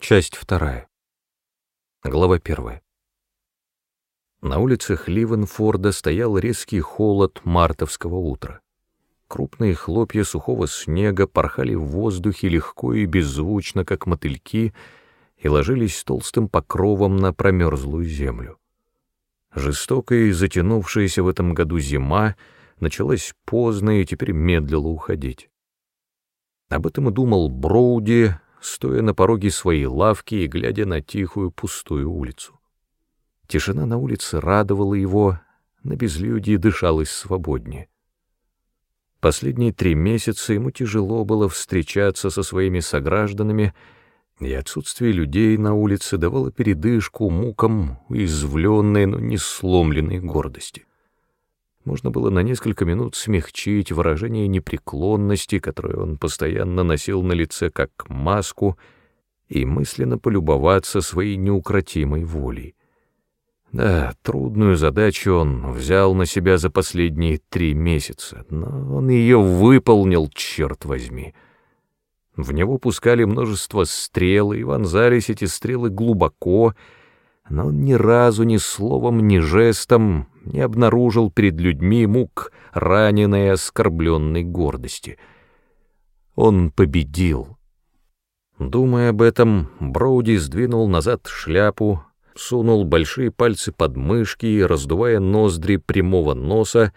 Часть вторая. Глава первая. На улицах Ливенфорда стоял резкий холод мартовского утра. Крупные хлопья сухого снега порхали в воздухе легко и беззвучно, как мотыльки, и ложились толстым покровом на промерзлую землю. Жестокая и затянувшаяся в этом году зима началась поздно и теперь медлила уходить. Об этом и думал Броуди, стоя на пороге своей лавки и глядя на тихую пустую улицу. Тишина на улице радовала его, на безлюдье дышалось свободнее. Последние три месяца ему тяжело было встречаться со своими согражданами, и отсутствие людей на улице давало передышку мукам уязвленной, но не сломленной гордости. Можно было на несколько минут смягчить выражение непреклонности, которое он постоянно носил на лице как маску, и мысленно полюбоваться своей неукротимой волей. Да, трудную задачу он взял на себя за последние три месяца, но он ее выполнил, черт возьми. В него пускали множество стрел, и вонзались эти стрелы глубоко, но он ни разу ни словом, ни жестом не обнаружил перед людьми мук раненой и оскорбленной гордости. Он победил. Думая об этом, Броуди сдвинул назад шляпу, сунул большие пальцы под мышки и, раздувая ноздри прямого носа,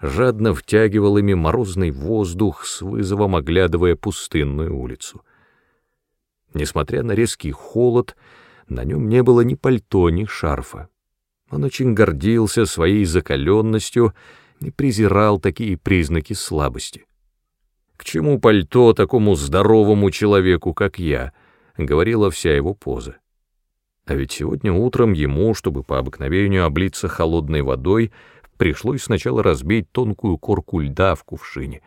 жадно втягивал ими морозный воздух, с вызовом оглядывая пустынную улицу. Несмотря на резкий холод, на нем не было ни пальто, ни шарфа. Он очень гордился своей закаленностью и презирал такие признаки слабости. «К чему пальто такому здоровому человеку, как я?» — говорила вся его поза. А ведь сегодня утром ему, чтобы по обыкновению облиться холодной водой, пришлось сначала разбить тонкую корку льда в кувшине.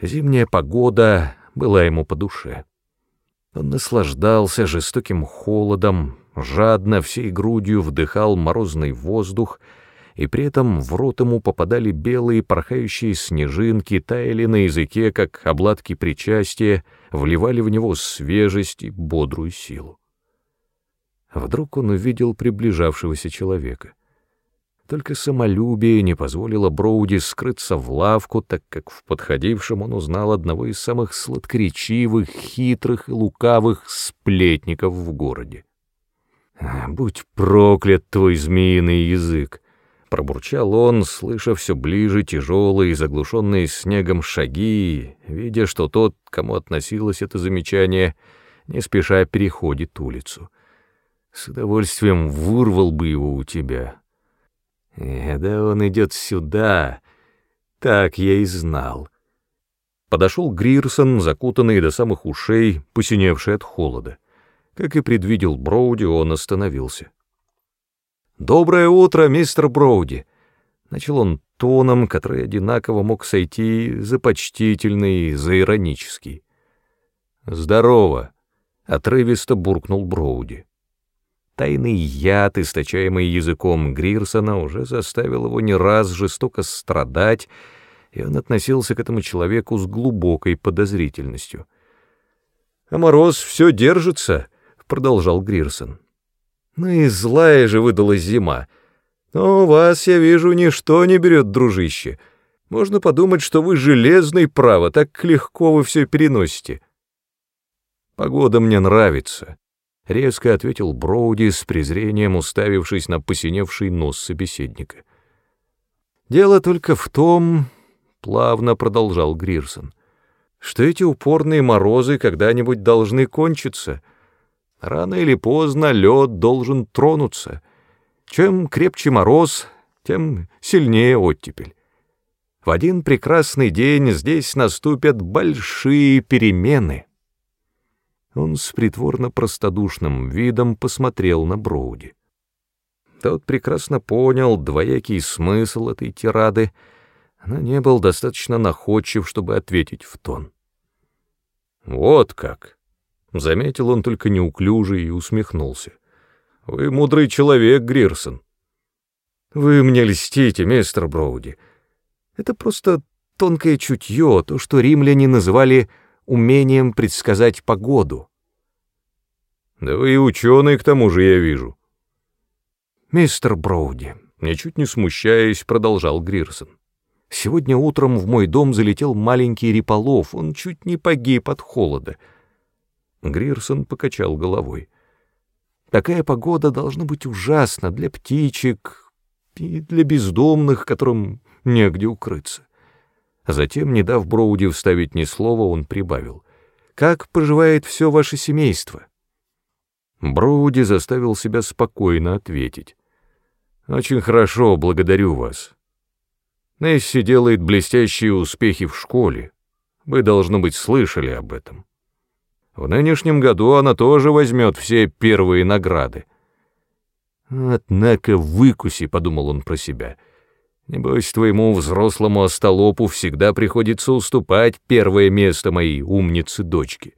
Зимняя погода была ему по душе. Он наслаждался жестоким холодом, жадно всей грудью вдыхал морозный воздух, и при этом в рот ему попадали белые порхающие снежинки, таяли на языке, как обладки причастия, вливали в него свежесть и бодрую силу. Вдруг он увидел приближавшегося человека. Только самолюбие не позволило Броуди скрыться в лавку, так как в подходившем он узнал одного из самых сладкоречивых, хитрых и лукавых сплетников в городе. «Будь проклят твой змеиный язык!» — пробурчал он, слыша все ближе тяжелые, заглушенные снегом шаги, видя, что тот, кому относилось это замечание, не спеша переходит улицу. «С удовольствием вырвал бы его у тебя». «Э, да он идет сюда, так я и знал». Подошел Грирсон, закутанный до самых ушей, посиневший от холода. Как и предвидел Броуди, он остановился. «Доброе утро, мистер Броуди!» Начал он тоном, который одинаково мог сойти за почтительный, за иронический. «Здорово!» — отрывисто буркнул Броуди. Тайный яд, источаемый языком Грирсона, уже заставил его не раз жестоко страдать, и он относился к этому человеку с глубокой подозрительностью. «А мороз все держится», продолжал Грирсон. Ну и злая же выдалась зима. Но вас, я вижу, ничто не берет, дружище. Можно подумать, что вы железный право, так легко вы все переносите. Погода мне нравится, — резко ответил Броуди с презрением, уставившись на посиневший нос собеседника. Дело только в том, — плавно продолжал Грирсон, — что эти упорные морозы когда-нибудь должны кончиться — Рано или поздно лед должен тронуться. Чем крепче мороз, тем сильнее оттепель. В один прекрасный день здесь наступят большие перемены. Он с притворно простодушным видом посмотрел на Броуди. Тот прекрасно понял двоякий смысл этой тирады, но не был достаточно находчив, чтобы ответить в тон. «Вот как!» Заметил он только неуклюже и усмехнулся. «Вы мудрый человек, Грирсон». «Вы мне льстите, мистер Броуди. Это просто тонкое чутье, то, что римляне называли умением предсказать погоду». Да вы и ученый, к тому же, я вижу. Мистер Броуди, ничуть не смущаясь, продолжал Грирсон. Сегодня утром в мой дом залетел маленький реполов, он чуть не погиб от холода. Грирсон покачал головой. Такая погода должна быть ужасна для птичек и для бездомных, которым негде укрыться. Затем, не дав Броуди вставить ни слова, он прибавил. «Как поживает все ваше семейство?» Броуди заставил себя спокойно ответить. «Очень хорошо, благодарю вас. Несси делает блестящие успехи в школе. Вы, должно быть, слышали об этом. В нынешнем году она тоже возьмет все первые награды. «Однако выкуси», — подумал он про себя. «Небось, твоему взрослому остолопу всегда приходится уступать первое место моей умницы-дочки».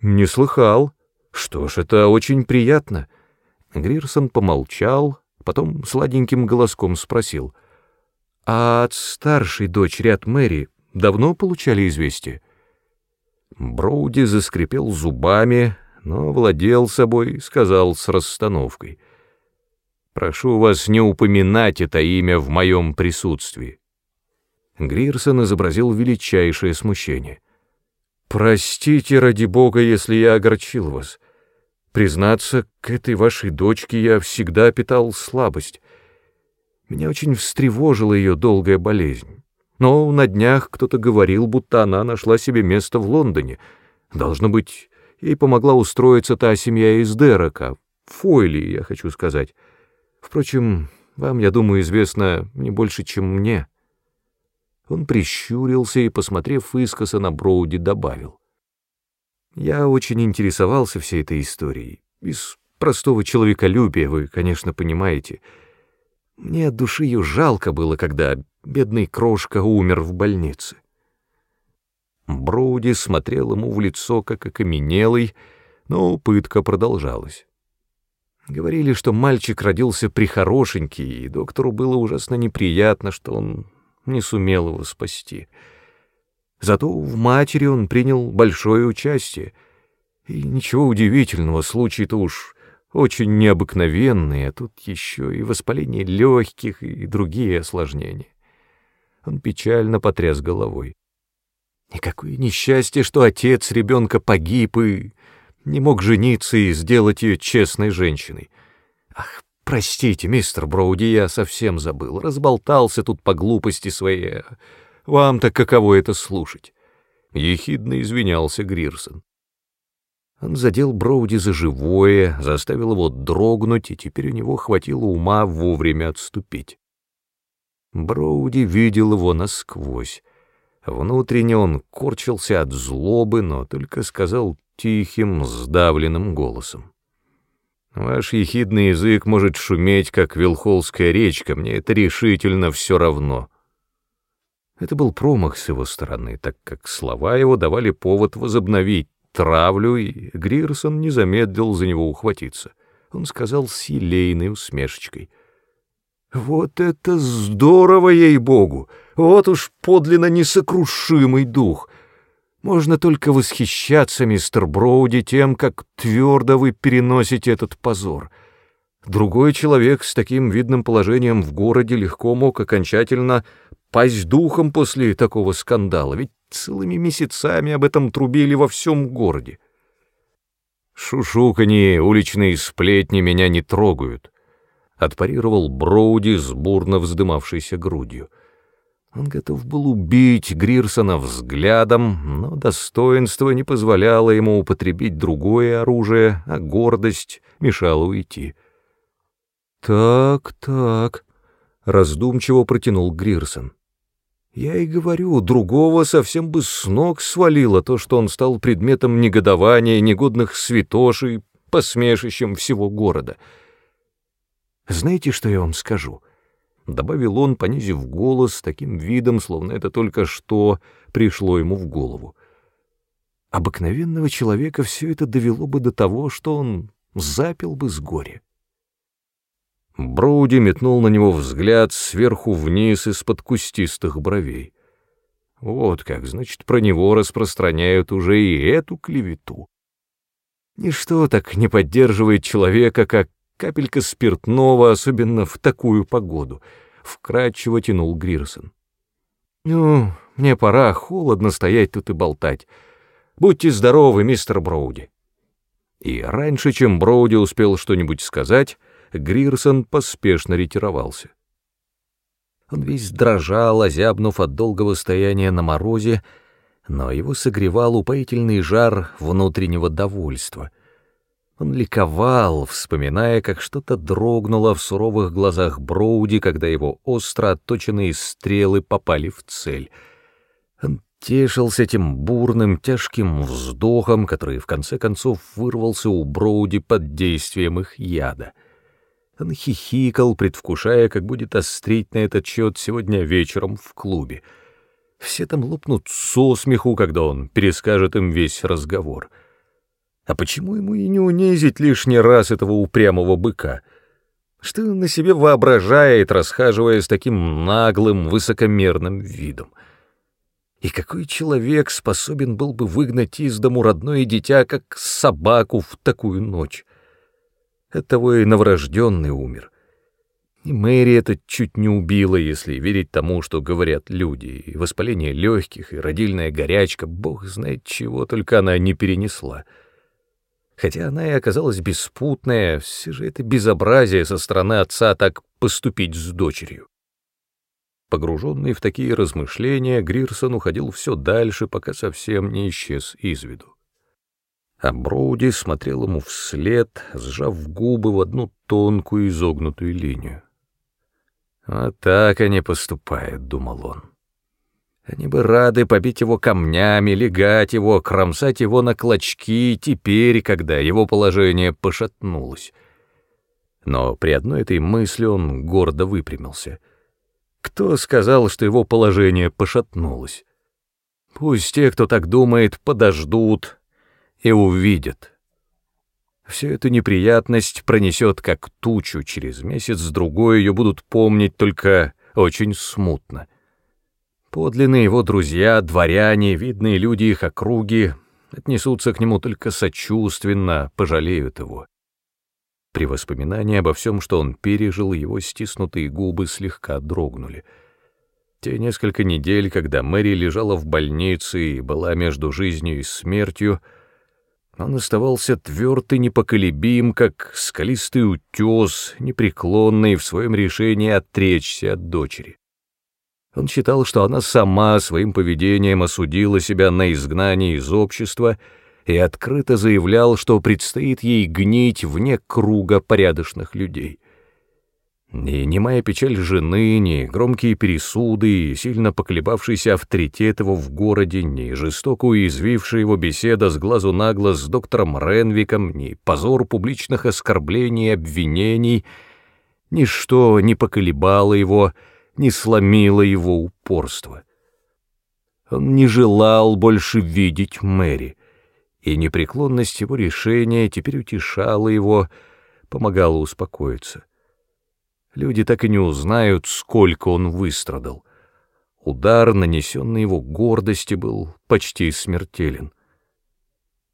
«Не слыхал. Что ж, это очень приятно». Грирсон помолчал, потом сладеньким голоском спросил. «А от старшей дочери, от Мэри, давно получали известие?» Броуди заскрипел зубами, но владел собой, сказал с расстановкой. «Прошу вас не упоминать это имя в моем присутствии». Грирсон изобразил величайшее смущение. «Простите, ради бога, если я огорчил вас. Признаться, к этой вашей дочке я всегда питал слабость. Меня очень встревожила ее долгая болезнь. Но на днях кто-то говорил, будто она нашла себе место в Лондоне. Должно быть, ей помогла устроиться та семья из Дерека, Фойли, я хочу сказать. Впрочем, вам, я думаю, известно не больше, чем мне». Он прищурился и, посмотрев искоса на Броуди, добавил. «Я очень интересовался всей этой историей. Из простого человеколюбия, вы, конечно, понимаете. Мне от души ее жалко было, когда Бедный крошка умер в больнице. Броуди смотрел ему в лицо, как окаменелый, но пытка продолжалась. Говорили, что мальчик родился прихорошенький, и доктору было ужасно неприятно, что он не сумел его спасти. Зато в матери он принял большое участие, и ничего удивительного, случай-то уж очень необыкновенный, а тут еще и воспаление легких и другие осложнения. Он печально потряс головой. И какое несчастье, что отец ребенка погиб и не мог жениться и сделать ее честной женщиной. Ах, простите, мистер Броуди, я совсем забыл, разболтался тут по глупости своей. Вам-то каково это слушать? Ехидно извинялся Грирсон. Он задел Броуди за живое, заставил его дрогнуть, и теперь у него хватило ума вовремя отступить. Броуди видел его насквозь. Внутренне он корчился от злобы, но только сказал тихим, сдавленным голосом. «Ваш ехидный язык может шуметь, как Вилхолская речка, мне это решительно все равно». Это был промах с его стороны, так как слова его давали повод возобновить травлю, и Грирсон не замедлил за него ухватиться. Он сказал с елейной усмешечкой — вот это здорово, ей-богу! Вот уж подлинно несокрушимый дух! Можно только восхищаться, мистер Броуди, тем, как твердо вы переносите этот позор. Другой человек с таким видным положением в городе легко мог окончательно пасть духом после такого скандала, ведь целыми месяцами об этом трубили во всем городе. Шушуканье, уличные сплетни меня не трогают отпарировал Броуди с бурно вздымавшейся грудью. Он готов был убить Грирсона взглядом, но достоинство не позволяло ему употребить другое оружие, а гордость мешала уйти. «Так, так», — раздумчиво протянул Грирсон. «Я и говорю, другого совсем бы с ног свалило то, что он стал предметом негодования негодных святошей, посмешищем всего города». Знаете, что я вам скажу?» Добавил он, понизив голос, таким видом, словно это только что пришло ему в голову. Обыкновенного человека все это довело бы до того, что он запил бы с горя. Броуди метнул на него взгляд сверху вниз из-под кустистых бровей. Вот как, значит, про него распространяют уже и эту клевету. Ничто так не поддерживает человека, как капелька спиртного, особенно в такую погоду, — вкратчиво тянул Грирсон. «Ну, мне пора, холодно стоять тут и болтать. Будьте здоровы, мистер Броуди». И раньше, чем Броуди успел что-нибудь сказать, Грирсон поспешно ретировался. Он весь дрожал, озябнув от долгого стояния на морозе, но его согревал упоительный жар внутреннего довольства. Он ликовал, вспоминая, как что-то дрогнуло в суровых глазах Броуди, когда его остро отточенные стрелы попали в цель. Он тешился этим бурным, тяжким вздохом, который в конце концов вырвался у Броуди под действием их яда — он хихикал, предвкушая, как будет острить на этот счет сегодня вечером в клубе. Все там лопнут со смеху, когда он перескажет им весь разговор. А почему ему и не унизить лишний раз этого упрямого быка? Что он на себе воображает, расхаживая с таким наглым, высокомерным видом? И какой человек способен был бы выгнать из дому родное дитя, как собаку в такую ночь? Оттого и новорожденный умер. И Мэри это чуть не убило, если верить тому, что говорят люди, и воспаление легких, и родильная горячка, бог знает чего, только она не перенесла. Хотя она и оказалась беспутная, все же это безобразие со стороны отца так поступить с дочерью. Погруженный в такие размышления, Грирсон уходил все дальше, пока совсем не исчез из виду а Броуди смотрел ему вслед, сжав губы в одну тонкую изогнутую линию. «Вот так они поступают», — думал он. «Они бы рады побить его камнями, легать его, кромсать его на клочки теперь, когда его положение пошатнулось». Но при одной этой мысли он гордо выпрямился. Кто сказал, что его положение пошатнулось? Пусть те, кто так думает, подождут, и увидят. Всю эту неприятность пронесет как тучу, через месяц-другой ее будут помнить только очень смутно. Подлинные его друзья, дворяне, видные люди их округи отнесутся к нему только сочувственно, пожалеют его. При воспоминании обо всем, что он пережил, его стиснутые губы слегка дрогнули. Те несколько недель, когда Мэри лежала в больнице и была между жизнью и смертью, — он оставался тверд и непоколебим, как скалистый утес, непреклонный в своем решении отречься от дочери. Он считал, что она сама своим поведением осудила себя на изгнание из общества и открыто заявлял, что предстоит ей гнить вне круга порядочных людей. Ни немая печаль жены, ни громкие пересуды, сильно поколебавшийся авторитет его в городе, ни жестоко уязвившая его беседа с глазу на глаз с доктором Ренвиком, ни позор публичных оскорблений и обвинений, ничто не поколебало его, не сломило его упорство. Он не желал больше видеть Мэри, и непреклонность его решения теперь утешала его, помогала успокоиться. Люди так и не узнают, сколько он выстрадал. Удар, нанесенный его гордости, был почти смертелен.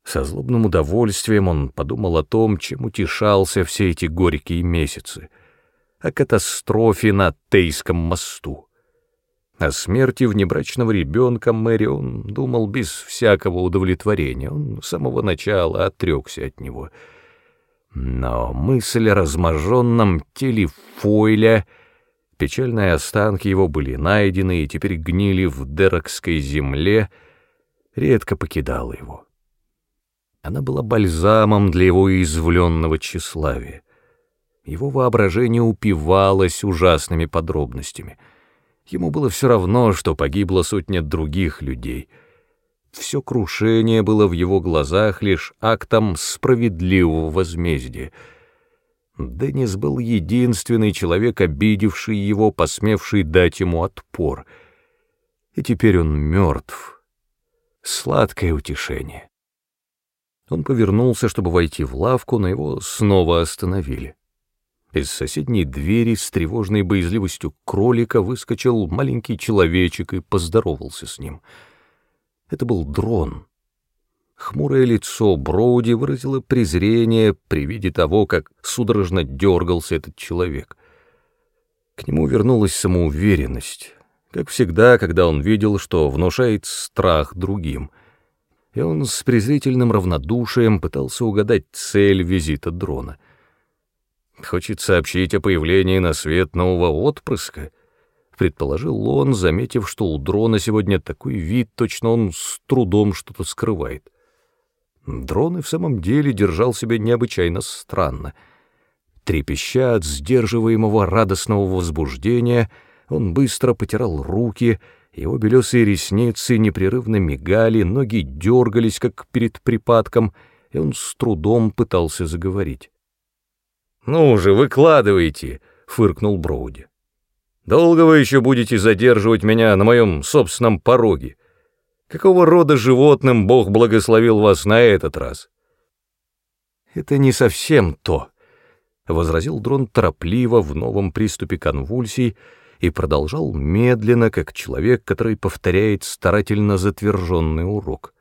Со злобным удовольствием он подумал о том, чем утешался все эти горькие месяцы, о катастрофе на Тейском мосту. О смерти внебрачного ребенка Мэри он думал без всякого удовлетворения, он с самого начала отрекся от него — но мысль о разможенном теле Фойля, печальные останки его были найдены и теперь гнили в Дерокской земле, редко покидала его. Она была бальзамом для его извленного тщеславия. Его воображение упивалось ужасными подробностями. Ему было все равно, что погибла сотня других людей — все крушение было в его глазах лишь актом справедливого возмездия. Деннис был единственный человек, обидевший его, посмевший дать ему отпор. И теперь он мертв. Сладкое утешение. Он повернулся, чтобы войти в лавку, но его снова остановили. Из соседней двери с тревожной боязливостью кролика выскочил маленький человечек и поздоровался с ним — это был дрон. Хмурое лицо Броуди выразило презрение при виде того, как судорожно дергался этот человек. К нему вернулась самоуверенность, как всегда, когда он видел, что внушает страх другим, и он с презрительным равнодушием пытался угадать цель визита дрона. «Хочет сообщить о появлении на свет нового отпрыска», — предположил он, заметив, что у дрона сегодня такой вид, точно он с трудом что-то скрывает. Дрон и в самом деле держал себя необычайно странно. Трепеща от сдерживаемого радостного возбуждения — он быстро потирал руки, его белесые ресницы непрерывно мигали, ноги дергались, как перед припадком, и он с трудом пытался заговорить. «Ну же, выкладывайте!» — фыркнул Броуди. «Долго вы еще будете задерживать меня на моем собственном пороге? Какого рода животным Бог благословил вас на этот раз?» «Это не совсем то», — возразил Дрон торопливо в новом приступе конвульсий, и продолжал медленно, как человек, который повторяет старательно затверженный урок.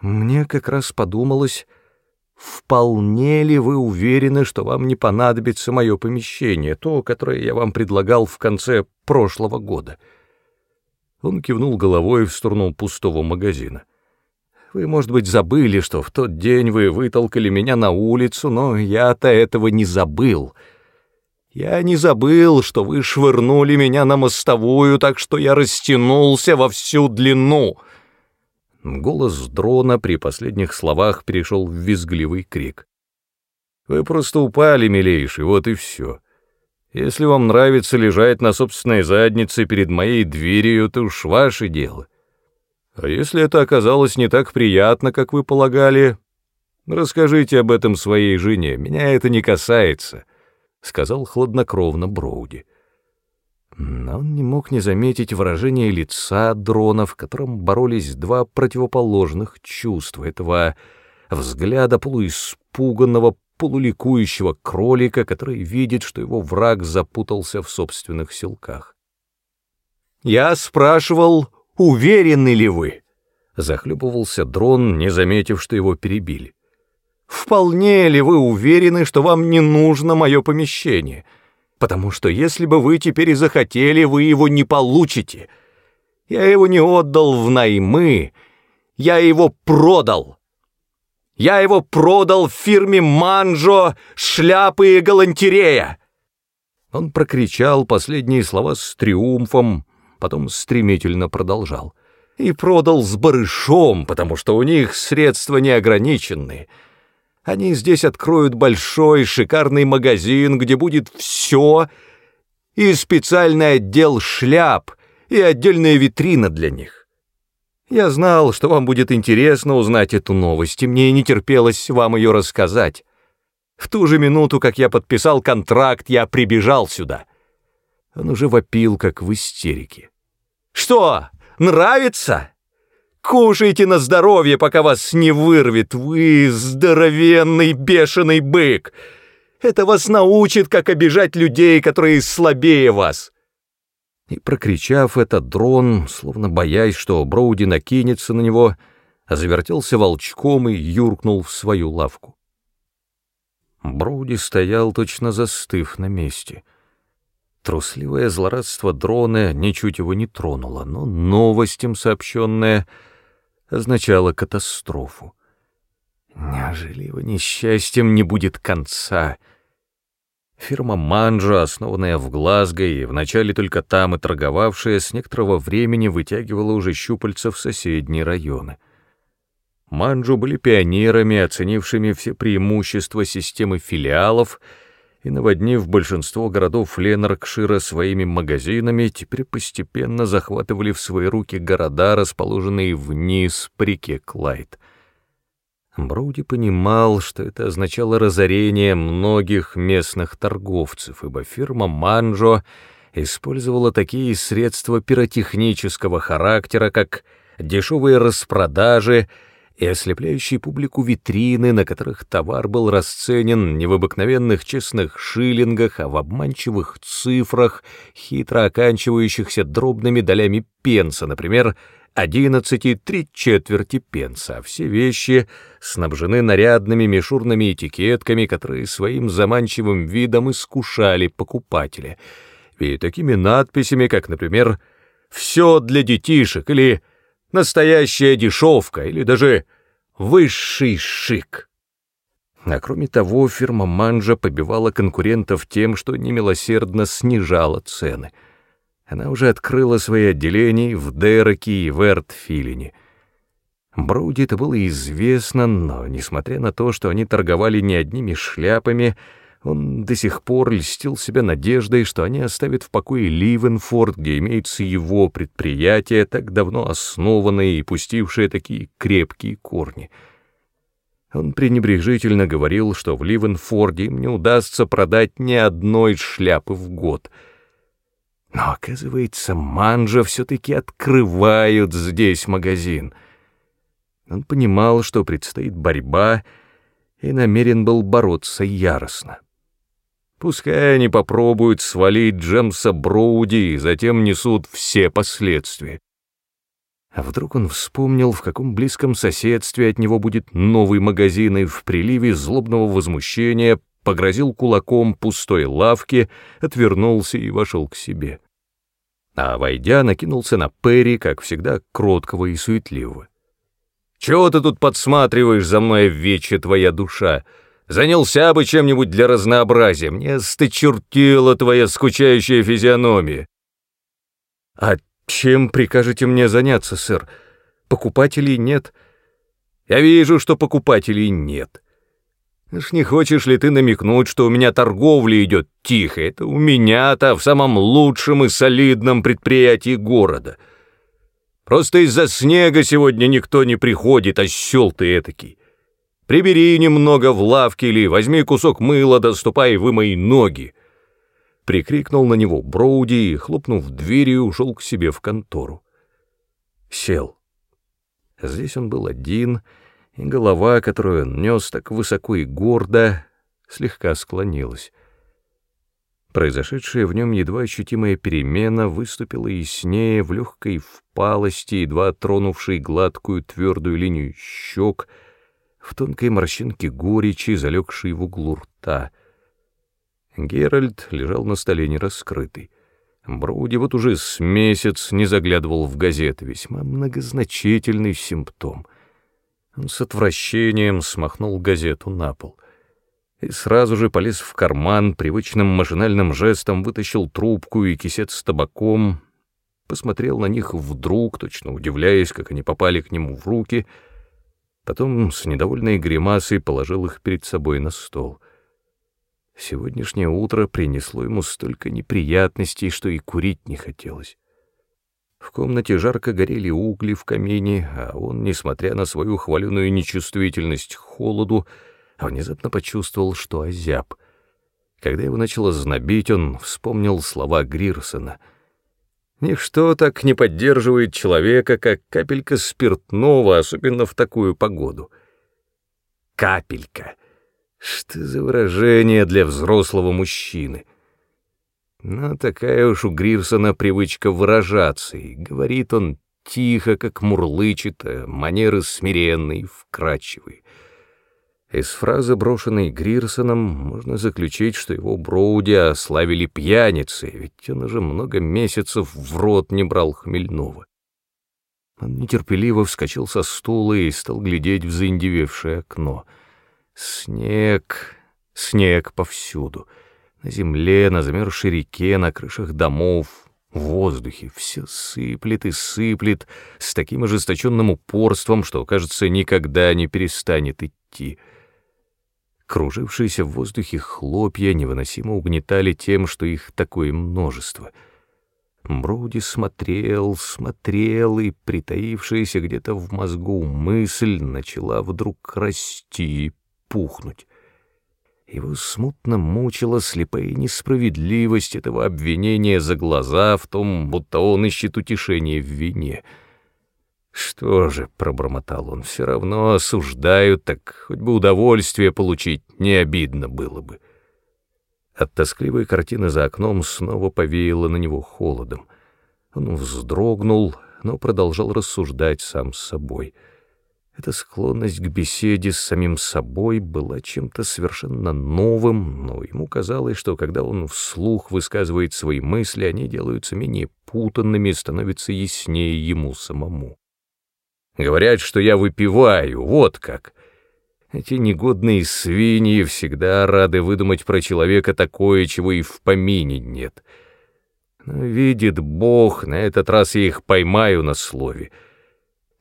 «Мне как раз подумалось, вполне ли вы уверены, что вам не понадобится мое помещение, то, которое я вам предлагал в конце прошлого года?» Он кивнул головой в сторону пустого магазина. «Вы, может быть, забыли, что в тот день вы вытолкали меня на улицу, но я-то этого не забыл». Я не забыл, что вы швырнули меня на мостовую, так что я растянулся во всю длину. Голос дрона при последних словах перешел в визгливый крик. Вы просто упали, милейший, вот и все. Если вам нравится лежать на собственной заднице перед моей дверью, то уж ваше дело. А если это оказалось не так приятно, как вы полагали, расскажите об этом своей жене, меня это не касается. — сказал хладнокровно Броуди. Но он не мог не заметить выражение лица дрона, в котором боролись два противоположных чувства, этого взгляда полуиспуганного, полуликующего кролика, который видит, что его враг запутался в собственных селках. «Я спрашивал, уверены ли вы?» — захлебывался дрон, не заметив, что его перебили. Вполне ли вы уверены, что вам не нужно мое помещение? Потому что если бы вы теперь и захотели, вы его не получите. Я его не отдал в наймы, я его продал. Я его продал в фирме «Манжо» шляпы и галантерея. Он прокричал последние слова с триумфом, потом стремительно продолжал. И продал с барышом, потому что у них средства неограниченные — они здесь откроют большой шикарный магазин, где будет все, и специальный отдел шляп, и отдельная витрина для них. Я знал, что вам будет интересно узнать эту новость, и мне не терпелось вам ее рассказать. В ту же минуту, как я подписал контракт, я прибежал сюда. Он уже вопил, как в истерике. «Что, нравится?» Кушайте на здоровье, пока вас не вырвет, вы здоровенный бешеный бык. Это вас научит, как обижать людей, которые слабее вас». И, прокричав это, дрон, словно боясь, что Броуди накинется на него, завертелся волчком и юркнул в свою лавку. Броуди стоял, точно застыв на месте. Трусливое злорадство дрона ничуть его не тронуло, но новость им сообщенная — означало катастрофу. Неужели его несчастьем не будет конца? Фирма Манджо, основанная в Глазго и вначале только там и торговавшая, с некоторого времени вытягивала уже щупальца в соседние районы. Манджо были пионерами, оценившими все преимущества системы филиалов — и, наводнив большинство городов Ленаркшира своими магазинами, теперь постепенно захватывали в свои руки города, расположенные вниз по реке Клайд. Броуди понимал, что это означало разорение многих местных торговцев, ибо фирма «Манжо» использовала такие средства пиротехнического характера, как дешевые распродажи, и ослепляющие публику витрины, на которых товар был расценен не в обыкновенных честных шиллингах, а в обманчивых цифрах, хитро оканчивающихся дробными долями пенса, например, одиннадцати три четверти пенса, а все вещи снабжены нарядными мишурными этикетками, которые своим заманчивым видом искушали покупателя, и такими надписями, как, например, «Все для детишек» или «Настоящая дешевка» или даже «Высший шик». А кроме того, фирма Манжа побивала конкурентов тем, что немилосердно снижала цены. Она уже открыла свои отделения в Дереке и в Эртфилине. Броуди это было известно, но, несмотря на то, что они торговали не одними шляпами, он до сих пор льстил себя надеждой, что они оставят в покое Ливенфорд, где имеется его предприятие, так давно основанное и пустившее такие крепкие корни — он пренебрежительно говорил, что в Ливенфорде им не удастся продать ни одной шляпы в год. Но, оказывается, манжа все-таки открывают здесь магазин. Он понимал, что предстоит борьба, и намерен был бороться яростно. Пускай они попробуют свалить Джемса Броуди и затем несут все последствия. А вдруг он вспомнил, в каком близком соседстве от него будет новый магазин, и в приливе злобного возмущения погрозил кулаком пустой лавки, отвернулся и вошел к себе. А, войдя, накинулся на Перри, как всегда, кроткого и суетливого. «Чего ты тут подсматриваешь за мной, вече твоя душа? Занялся бы чем-нибудь для разнообразия, мне сточертила твоя скучающая физиономия». «А «Чем прикажете мне заняться, сэр? Покупателей нет». «Я вижу, что покупателей нет. Уж не хочешь ли ты намекнуть, что у меня торговля идет тихо? Это у меня-то в самом лучшем и солидном предприятии города. Просто из-за снега сегодня никто не приходит, осел ты этакий. Прибери немного в лавке или возьми кусок мыла, доступай да вымой ноги прикрикнул на него Броуди и, хлопнув дверью, ушел к себе в контору. Сел. Здесь он был один, и голова, которую он нес так высоко и гордо, слегка склонилась. Произошедшая в нем едва ощутимая перемена выступила яснее в легкой впалости, едва тронувшей гладкую твердую линию щек, в тонкой морщинке горечи, залегшей в углу рта — Геральт лежал на столе нераскрытый. Броуди вот уже с месяц не заглядывал в газеты, весьма многозначительный симптом. Он с отвращением смахнул газету на пол и сразу же полез в карман, привычным машинальным жестом вытащил трубку и кисет с табаком, посмотрел на них вдруг, точно удивляясь, как они попали к нему в руки, потом с недовольной гримасой положил их перед собой на стол — Сегодняшнее утро принесло ему столько неприятностей, что и курить не хотелось. В комнате жарко горели угли в камине, а он, несмотря на свою хваленую нечувствительность к холоду, внезапно почувствовал, что озяб. Когда его начало знобить, он вспомнил слова Грирсона. «Ничто так не поддерживает человека, как капелька спиртного, особенно в такую погоду». «Капелька!» Что за выражение для взрослого мужчины? Но такая уж у Грирсона привычка выражаться, и говорит он тихо, как мурлычет, а манеры смиренные, вкрадчивые. Из фразы, брошенной Грирсоном, можно заключить, что его Броуди ославили пьяницы, ведь он уже много месяцев в рот не брал хмельного. Он нетерпеливо вскочил со стула и стал глядеть в заиндевевшее окно — Снег, снег повсюду. На земле, на замерзшей реке, на крышах домов, в воздухе. Все сыплет и сыплет с таким ожесточенным упорством, что, кажется, никогда не перестанет идти. Кружившиеся в воздухе хлопья невыносимо угнетали тем, что их такое множество. Броуди смотрел, смотрел, и притаившаяся где-то в мозгу мысль начала вдруг расти, пухнуть. Его смутно мучила слепая несправедливость этого обвинения за глаза в том, будто он ищет утешение в вине. «Что же», — пробормотал он, — «все равно осуждают, так хоть бы удовольствие получить не обидно было бы». От тоскливой картины за окном снова повеяло на него холодом. Он вздрогнул, но продолжал рассуждать сам с собой. Эта склонность к беседе с самим собой была чем-то совершенно новым, но ему казалось, что когда он вслух высказывает свои мысли, они делаются менее путанными, становятся яснее ему самому. Говорят, что я выпиваю, вот как. Эти негодные свиньи всегда рады выдумать про человека такое, чего и в помине нет. Но видит Бог, на этот раз я их поймаю на слове.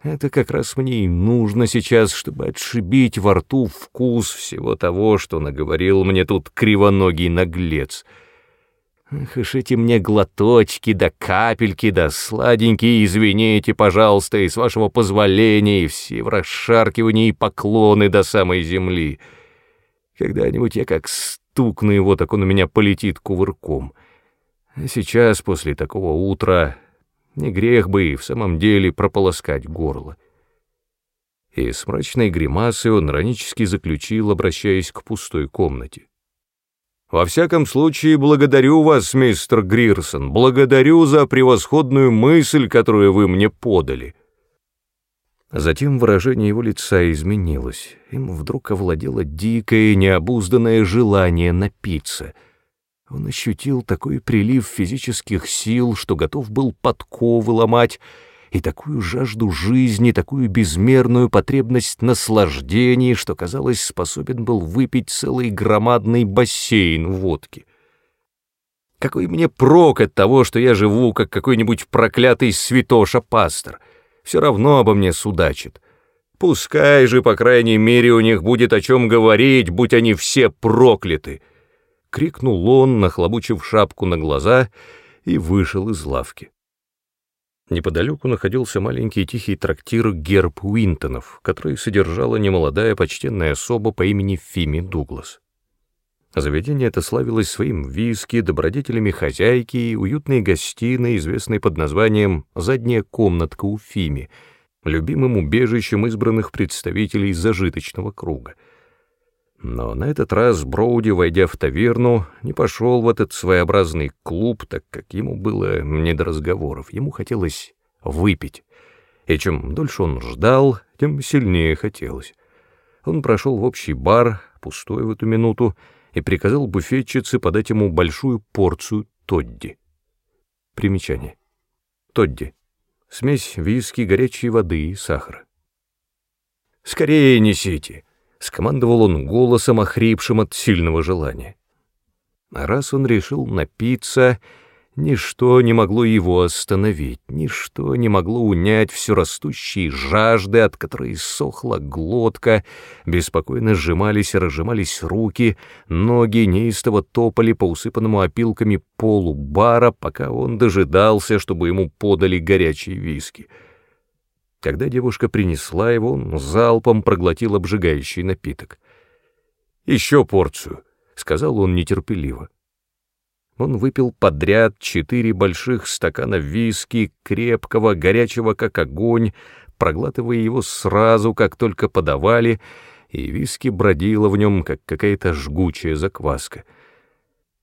Это как раз мне и нужно сейчас, чтобы отшибить во рту вкус всего того, что наговорил мне тут кривоногий наглец — Эх, эти мне глоточки да капельки да сладенькие, извините, пожалуйста, и с вашего позволения, и все в расшаркивании и поклоны до самой земли. Когда-нибудь я как стукну его, так он у меня полетит кувырком. А сейчас, после такого утра, не грех бы и в самом деле прополоскать горло. И с мрачной гримасой он иронически заключил, обращаясь к пустой комнате. Во всяком случае, благодарю вас, мистер Грирсон, благодарю за превосходную мысль, которую вы мне подали. Затем выражение его лица изменилось. Им вдруг овладело дикое, необузданное желание напиться. Он ощутил такой прилив физических сил, что готов был подковы ломать, и такую жажду жизни, такую безмерную потребность наслаждений, что, казалось, способен был выпить целый громадный бассейн водки. Какой мне прок от того, что я живу, как какой-нибудь проклятый святоша-пастор? Все равно обо мне судачит. Пускай же, по крайней мере, у них будет о чем говорить, будь они все прокляты!» — крикнул он, нахлобучив шапку на глаза, и вышел из лавки. Неподалеку находился маленький тихий трактир Герб Уинтонов, который содержала немолодая почтенная особа по имени Фими Дуглас. Заведение это славилось своим виски, добродетелями хозяйки и уютной гостиной, известной под названием «Задняя комнатка у Фими», любимым убежищем избранных представителей зажиточного круга. Но на этот раз Броуди, войдя в таверну, не пошел в этот своеобразный клуб, так как ему было не до разговоров. Ему хотелось выпить. И чем дольше он ждал, тем сильнее хотелось. Он прошел в общий бар, пустой в эту минуту, и приказал буфетчице подать ему большую порцию тодди. Примечание. Тодди. Смесь виски, горячей воды и сахара. «Скорее несите!» — скомандовал он голосом, охрипшим от сильного желания. А раз он решил напиться, ничто не могло его остановить, ничто не могло унять все растущие жажды, от которой сохла глотка, беспокойно сжимались и разжимались руки, ноги неистово топали по усыпанному опилками полу бара, пока он дожидался, чтобы ему подали горячие виски — когда девушка принесла его, он залпом проглотил обжигающий напиток. «Еще порцию», — сказал он нетерпеливо. Он выпил подряд четыре больших стакана виски, крепкого, горячего как огонь, проглатывая его сразу, как только подавали, и виски бродила в нем, как какая-то жгучая закваска.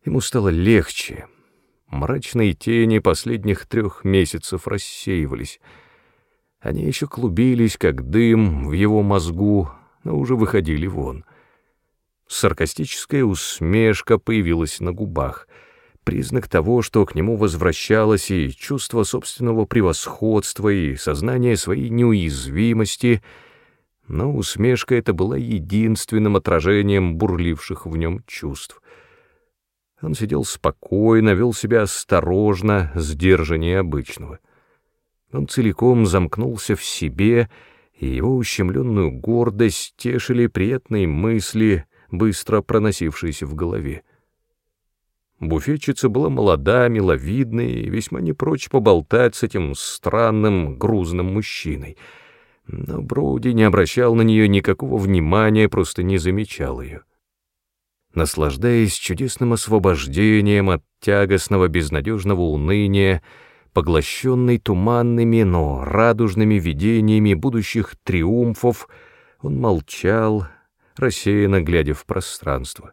Ему стало легче. Мрачные тени последних трех месяцев рассеивались — они еще клубились, как дым в его мозгу, но уже выходили вон. Саркастическая усмешка появилась на губах, признак того, что к нему возвращалось и чувство собственного превосходства, и сознание своей неуязвимости, но усмешка эта была единственным отражением бурливших в нем чувств. Он сидел спокойно, вел себя осторожно, сдержаннее обычного — он целиком замкнулся в себе, и его ущемленную гордость тешили приятные мысли, быстро проносившиеся в голове. Буфетчица была молода, миловидная и весьма не прочь поболтать с этим странным, грузным мужчиной. Но Броуди не обращал на нее никакого внимания, просто не замечал ее. Наслаждаясь чудесным освобождением от тягостного безнадежного уныния, Поглощенный туманными, но радужными видениями будущих триумфов, он молчал, рассеянно глядя в пространство.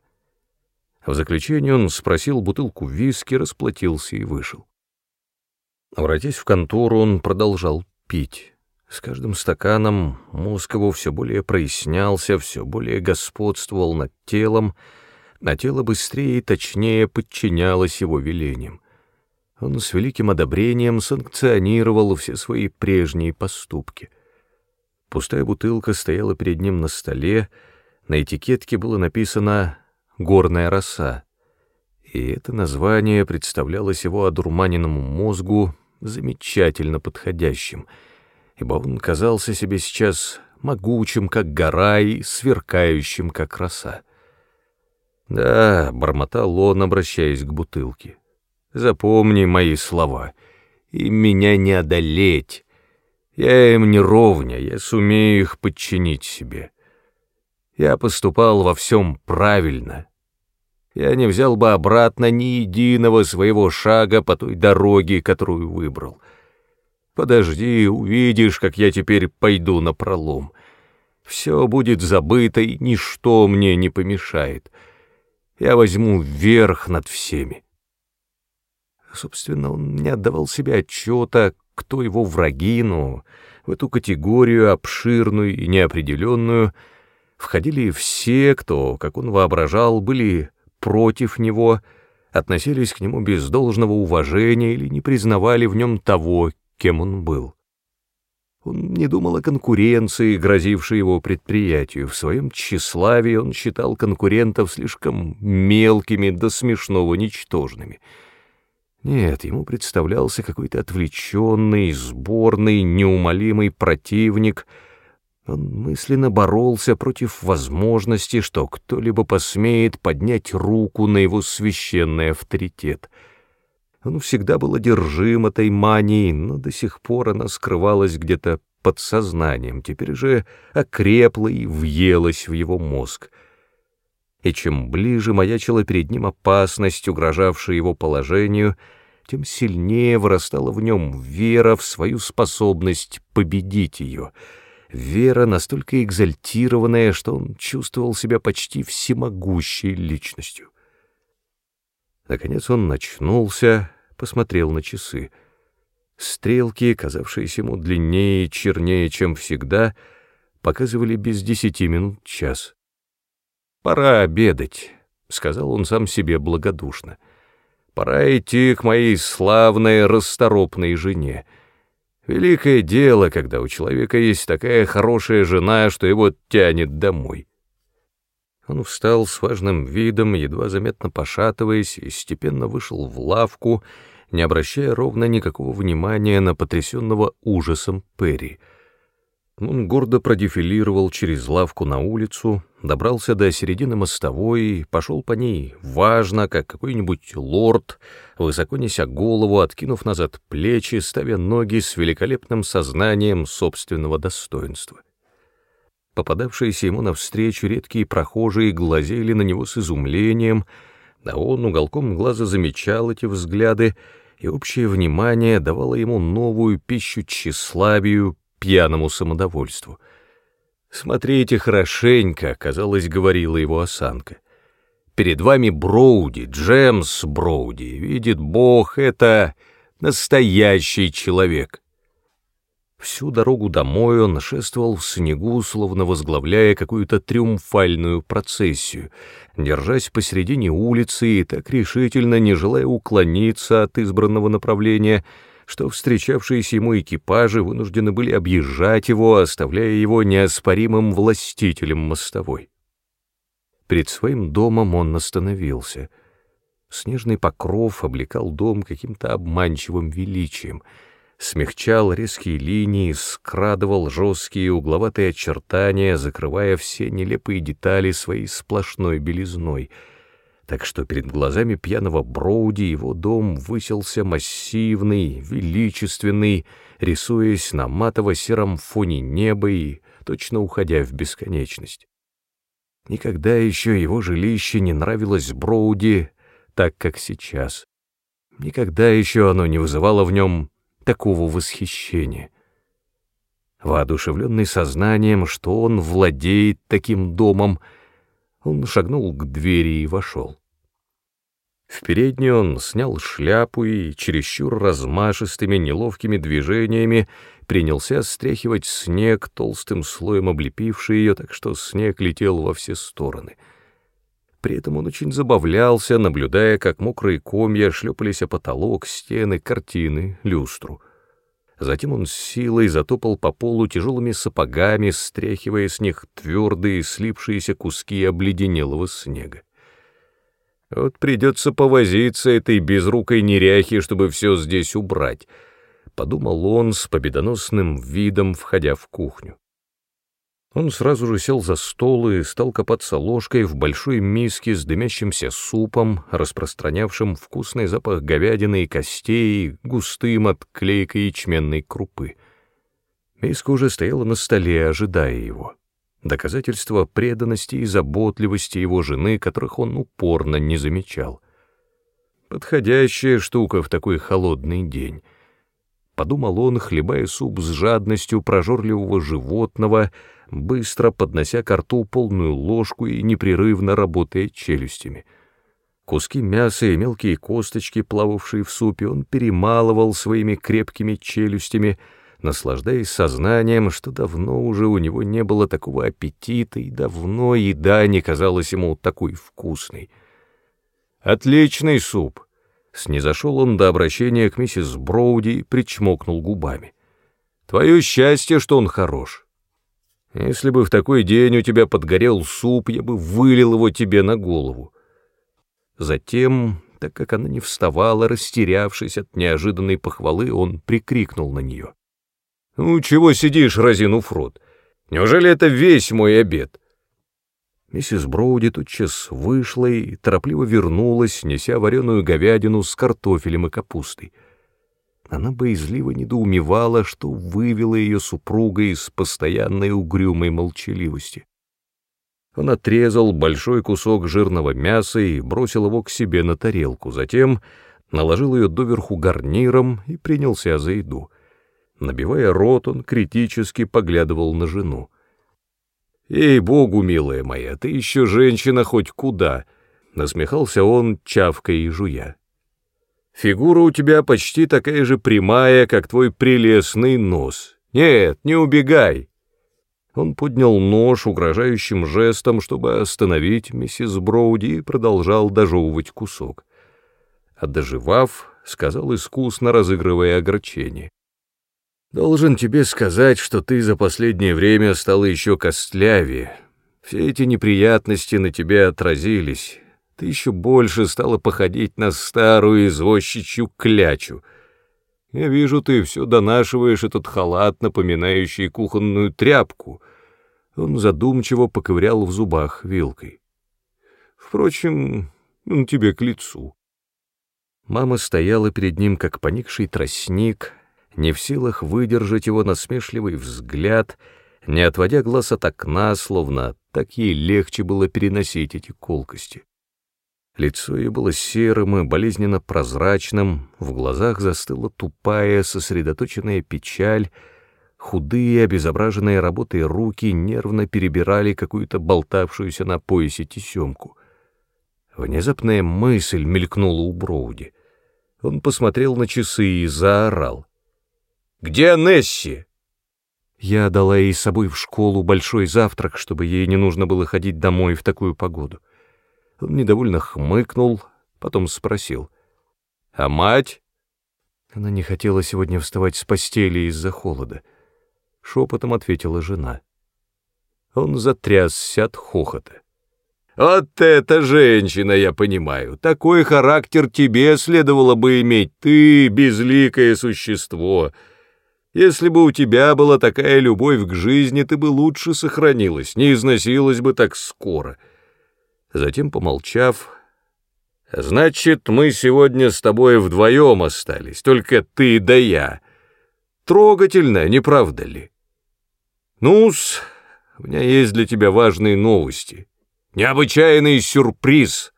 В заключение он спросил бутылку виски, расплатился и вышел. Воротясь в контору, он продолжал пить. С каждым стаканом мозг его все более прояснялся, все более господствовал над телом, на тело быстрее и точнее подчинялось его велениям. Он с великим одобрением санкционировал все свои прежние поступки. Пустая бутылка стояла перед ним на столе, на этикетке было написано «Горная роса», и это название представлялось его одурманенному мозгу замечательно подходящим, ибо он казался себе сейчас могучим, как гора, и сверкающим, как роса. «Да», — бормотал он, обращаясь к бутылке, — «запомни мои слова, и меня не одолеть. Я им не ровня, я сумею их подчинить себе. Я поступал во всем правильно» я не взял бы обратно ни единого своего шага по той дороге, которую выбрал. Подожди, увидишь, как я теперь пойду на пролом. Все будет забыто, и ничто мне не помешает. Я возьму верх над всеми. Собственно, он не отдавал себе отчета, кто его враги, но в эту категорию обширную и неопределенную входили все, кто, как он воображал, были против него, относились к нему без должного уважения или не признавали в нем того, кем он был. Он не думал о конкуренции, грозившей его предприятию. В своем тщеславии он считал конкурентов слишком мелкими до смешного ничтожными. Нет, ему представлялся какой-то отвлеченный, сборный, неумолимый противник — он мысленно боролся против возможности, что кто-либо посмеет поднять руку на его священный авторитет. Он всегда был одержим этой манией, но до сих пор она скрывалась где-то под сознанием, теперь же окрепла и въелась в его мозг. И чем ближе маячила перед ним опасность, угрожавшая его положению, тем сильнее вырастала в нем вера в свою способность победить ее — вера настолько экзальтированная, что он чувствовал себя почти всемогущей личностью. Наконец он начнулся, посмотрел на часы. Стрелки, казавшиеся ему длиннее и чернее, чем всегда, показывали без десяти минут час. «Пора обедать», — сказал он сам себе благодушно. «Пора идти к моей славной расторопной жене». Великое дело, когда у человека есть такая хорошая жена, что его тянет домой. Он встал с важным видом, едва заметно пошатываясь, и степенно вышел в лавку, не обращая ровно никакого внимания на потрясенного ужасом Перри — он гордо продефилировал через лавку на улицу, добрался до середины мостовой пошел по ней, важно, как какой-нибудь лорд, высоко неся голову, откинув назад плечи, ставя ноги с великолепным сознанием собственного достоинства. Попадавшиеся ему навстречу редкие прохожие глазели на него с изумлением, да он уголком глаза замечал эти взгляды, и общее внимание давало ему новую пищу тщеславию, пьяному самодовольству. «Смотрите хорошенько», — казалось, говорила его осанка. «Перед вами Броуди, Джемс Броуди. Видит Бог, это настоящий человек». Всю дорогу домой он шествовал в снегу, словно возглавляя какую-то триумфальную процессию, держась посередине улицы и так решительно не желая уклониться от избранного направления — что встречавшиеся ему экипажи вынуждены были объезжать его, оставляя его неоспоримым властителем мостовой. Перед своим домом он остановился. Снежный покров облекал дом каким-то обманчивым величием, смягчал резкие линии, скрадывал жесткие угловатые очертания, закрывая все нелепые детали своей сплошной белизной — так что перед глазами пьяного Броуди его дом высился массивный, величественный, рисуясь на матово-сером фоне неба и точно уходя в бесконечность. Никогда еще его жилище не нравилось Броуди так, как сейчас. Никогда еще оно не вызывало в нем такого восхищения. Воодушевленный сознанием, что он владеет таким домом, он шагнул к двери и вошел. В передней он снял шляпу и чересчур размашистыми неловкими движениями принялся стряхивать снег, толстым слоем облепивший ее, так что снег летел во все стороны. При этом он очень забавлялся, наблюдая, как мокрые комья шлепались о потолок, стены, картины, люстру. Затем он силой затопал по полу тяжелыми сапогами, стряхивая с них твердые, слипшиеся куски обледенелого снега. Вот придется повозиться этой безрукой неряхи, чтобы все здесь убрать, — подумал он с победоносным видом, входя в кухню. Он сразу же сел за стол и стал копаться ложкой в большой миске с дымящимся супом, распространявшим вкусный запах говядины и костей, густым от клейкой ячменной крупы. Миска уже стояла на столе, ожидая его доказательство преданности и заботливости его жены, которых он упорно не замечал. Подходящая штука в такой холодный день. Подумал он, хлебая суп с жадностью прожорливого животного, быстро поднося к рту полную ложку и непрерывно работая челюстями. Куски мяса и мелкие косточки, плававшие в супе, он перемалывал своими крепкими челюстями — наслаждаясь сознанием, что давно уже у него не было такого аппетита, и давно еда не казалась ему такой вкусной. «Отличный суп!» Снизошел он до обращения к миссис Броуди и причмокнул губами. «Твое счастье, что он хорош. Если бы в такой день у тебя подгорел суп, я бы вылил его тебе на голову». Затем, так как она не вставала, растерявшись от неожиданной похвалы, он прикрикнул на нее. «Ну, чего сидишь, разинув рот? Неужели это весь мой обед?» Миссис Броуди тотчас вышла и торопливо вернулась, неся вареную говядину с картофелем и капустой. Она боязливо недоумевала, что вывела ее супруга из постоянной угрюмой молчаливости. Он отрезал большой кусок жирного мяса и бросил его к себе на тарелку, затем наложил ее доверху гарниром и принялся за еду — Набивая рот, он критически поглядывал на жену. «Ей-богу, милая моя, ты еще женщина хоть куда!» — насмехался он, чавкой и жуя. «Фигура у тебя почти такая же прямая, как твой прелестный нос. Нет, не убегай!» Он поднял нож угрожающим жестом, чтобы остановить миссис Броуди, и продолжал дожевывать кусок. А доживав, сказал искусно, разыгрывая огорчение. Должен тебе сказать, что ты за последнее время стала еще костлявее. Все эти неприятности на тебе отразились. Ты еще больше стала походить на старую извозчичью клячу. Я вижу, ты все донашиваешь этот халат, напоминающий кухонную тряпку. Он задумчиво поковырял в зубах вилкой. Впрочем, он тебе к лицу. Мама стояла перед ним, как поникший тростник, не в силах выдержать его насмешливый взгляд, не отводя глаз от окна, словно так ей легче было переносить эти колкости. Лицо ее было серым и болезненно прозрачным, в глазах застыла тупая, сосредоточенная печаль, худые, обезображенные работой руки нервно перебирали какую-то болтавшуюся на поясе тесемку. Внезапная мысль мелькнула у Броуди. Он посмотрел на часы и заорал. Где Несси?» Я дала ей с собой в школу большой завтрак, чтобы ей не нужно было ходить домой в такую погоду. Он недовольно хмыкнул, потом спросил. «А мать?» Она не хотела сегодня вставать с постели из-за холода. Шепотом ответила жена. Он затрясся от хохота. «Вот эта женщина, я понимаю! Такой характер тебе следовало бы иметь, ты, безликое существо!» Если бы у тебя была такая любовь к жизни, ты бы лучше сохранилась, не износилась бы так скоро. Затем, помолчав, «Значит, мы сегодня с тобой вдвоем остались, только ты да я. Трогательно, не правда ли? Ну-с, у меня есть для тебя важные новости. Необычайный сюрприз!»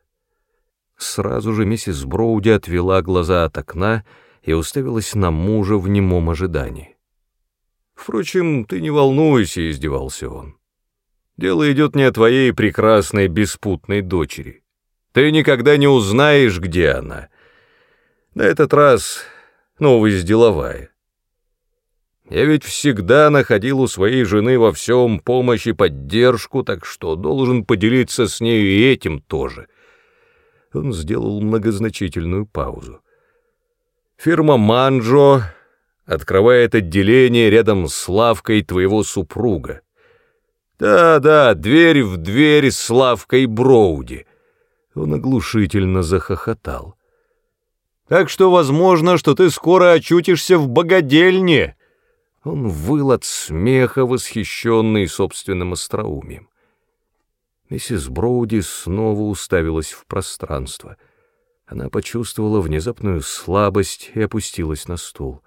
Сразу же миссис Броуди отвела глаза от окна и уставилась на мужа в немом ожидании. «Впрочем, ты не волнуйся», — издевался он. «Дело идет не о твоей прекрасной беспутной дочери. Ты никогда не узнаешь, где она. На этот раз новость деловая. Я ведь всегда находил у своей жены во всем помощь и поддержку, так что должен поделиться с нею и этим тоже. Он сделал многозначительную паузу. Фирма «Манджо» открывает отделение рядом с лавкой твоего супруга. Да-да, дверь в дверь с лавкой Броуди. Он оглушительно захохотал. Так что возможно, что ты скоро очутишься в богадельне. Он выл от смеха, восхищенный собственным остроумием. Миссис Броуди снова уставилась в пространство. Она почувствовала внезапную слабость и опустилась на стул.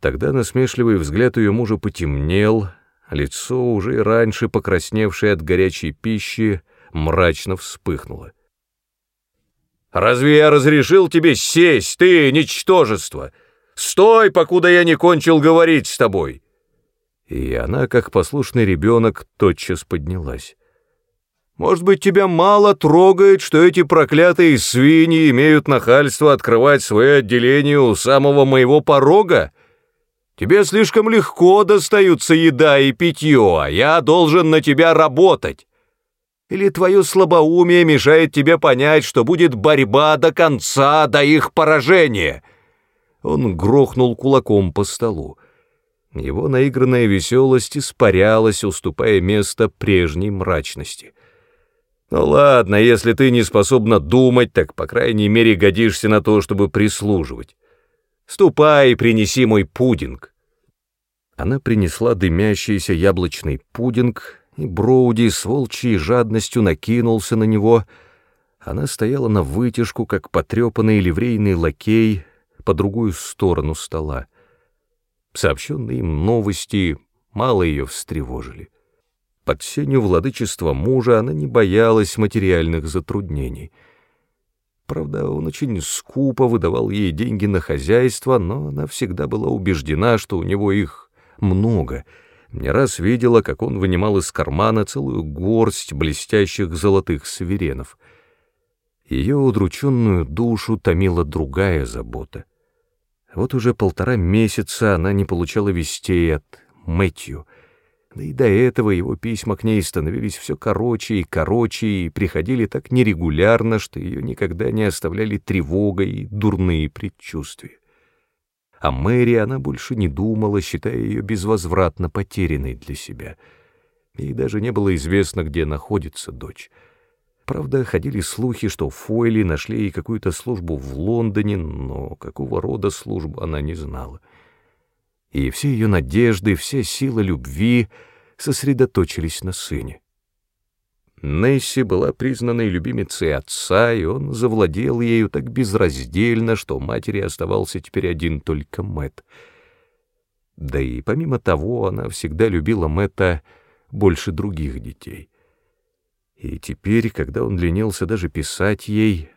Тогда насмешливый взгляд ее мужа потемнел, лицо, уже раньше покрасневшее от горячей пищи, мрачно вспыхнуло. «Разве я разрешил тебе сесть, ты, ничтожество? Стой, покуда я не кончил говорить с тобой!» И она, как послушный ребенок, тотчас поднялась. «Может быть, тебя мало трогает, что эти проклятые свиньи имеют нахальство открывать свое отделение у самого моего порога? Тебе слишком легко достаются еда и питье, а я должен на тебя работать. Или твое слабоумие мешает тебе понять, что будет борьба до конца, до их поражения?» Он грохнул кулаком по столу. Его наигранная веселость испарялась, уступая место прежней мрачности. «Ну ладно, если ты не способна думать, так, по крайней мере, годишься на то, чтобы прислуживать. Ступай и принеси мой пудинг». Она принесла дымящийся яблочный пудинг, и Броуди с волчьей жадностью накинулся на него. Она стояла на вытяжку, как потрепанный ливрейный лакей, по другую сторону стола. Сообщенные им новости мало ее встревожили. Под сенью владычества мужа она не боялась материальных затруднений. Правда, он очень скупо выдавал ей деньги на хозяйство, но она всегда была убеждена, что у него их много — не раз видела, как он вынимал из кармана целую горсть блестящих золотых суверенов. Ее удрученную душу томила другая забота. Вот уже полтора месяца она не получала вестей от Мэтью, да и до этого его письма к ней становились все короче и короче, и приходили так нерегулярно, что ее никогда не оставляли тревога и дурные предчувствия. О Мэри она больше не думала, считая ее безвозвратно потерянной для себя. Ей даже не было известно, где находится дочь. Правда, ходили слухи, что Фойли нашли ей какую-то службу в Лондоне, но какого рода службу она не знала. И все ее надежды, вся сила любви сосредоточились на сыне. Несси была признанной любимицей отца, и он завладел ею так безраздельно, что матери оставался теперь один только Мэт. Да и помимо того, она всегда любила Мэтта больше других детей. И теперь, когда он ленился даже писать ей,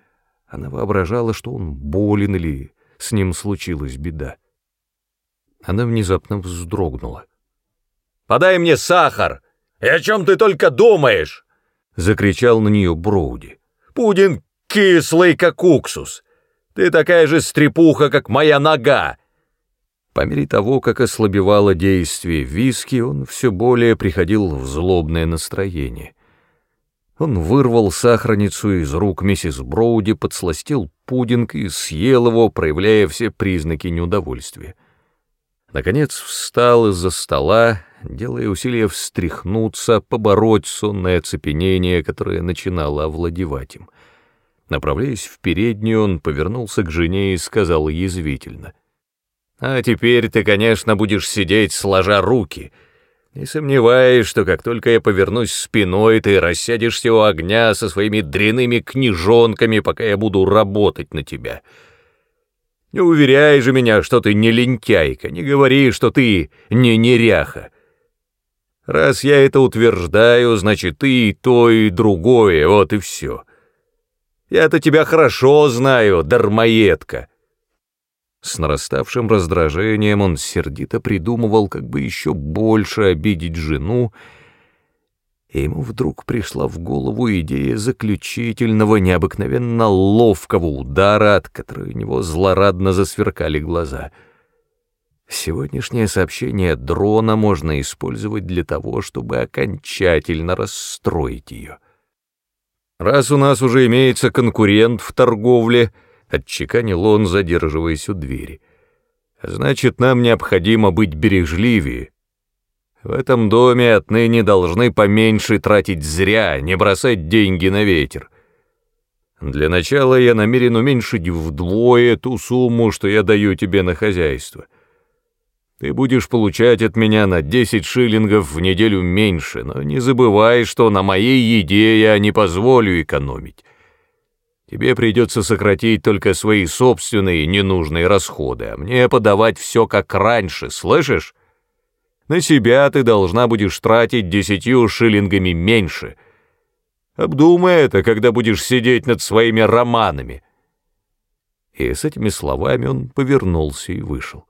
она воображала, что он болен или с ним случилась беда. Она внезапно вздрогнула. «Подай мне сахар! И о чем ты только думаешь?» закричал на нее Броуди. «Пудинг кислый, как уксус! Ты такая же стрепуха, как моя нога!» По мере того, как ослабевало действие виски, он все более приходил в злобное настроение. Он вырвал сахарницу из рук миссис Броуди, подсластил пудинг и съел его, проявляя все признаки неудовольствия. Наконец встал из-за стола, делая усилия встряхнуться, побороть сонное оцепенение, которое начинало овладевать им. Направляясь в переднюю, он повернулся к жене и сказал язвительно. «А теперь ты, конечно, будешь сидеть, сложа руки. Не сомневаюсь, что как только я повернусь спиной, ты рассядешься у огня со своими дряными книжонками, пока я буду работать на тебя». Не уверяй же меня, что ты не лентяйка, не говори, что ты не неряха. Раз я это утверждаю, значит, ты и то, и другое, вот и все. Я-то тебя хорошо знаю, дармоедка. С нараставшим раздражением он сердито придумывал, как бы еще больше обидеть жену, и ему вдруг пришла в голову идея заключительного, необыкновенно ловкого удара, от которой у него злорадно засверкали глаза. Сегодняшнее сообщение дрона можно использовать для того, чтобы окончательно расстроить ее. «Раз у нас уже имеется конкурент в торговле», — отчеканил он, задерживаясь у двери, — «значит, нам необходимо быть бережливее». В этом доме отныне должны поменьше тратить зря, не бросать деньги на ветер. Для начала я намерен уменьшить вдвое ту сумму, что я даю тебе на хозяйство. Ты будешь получать от меня на 10 шиллингов в неделю меньше, но не забывай, что на моей еде я не позволю экономить. Тебе придется сократить только свои собственные ненужные расходы, а мне подавать все как раньше, слышишь? На себя ты должна будешь тратить десятью шиллингами меньше. Обдумай это, когда будешь сидеть над своими романами». И с этими словами он повернулся и вышел.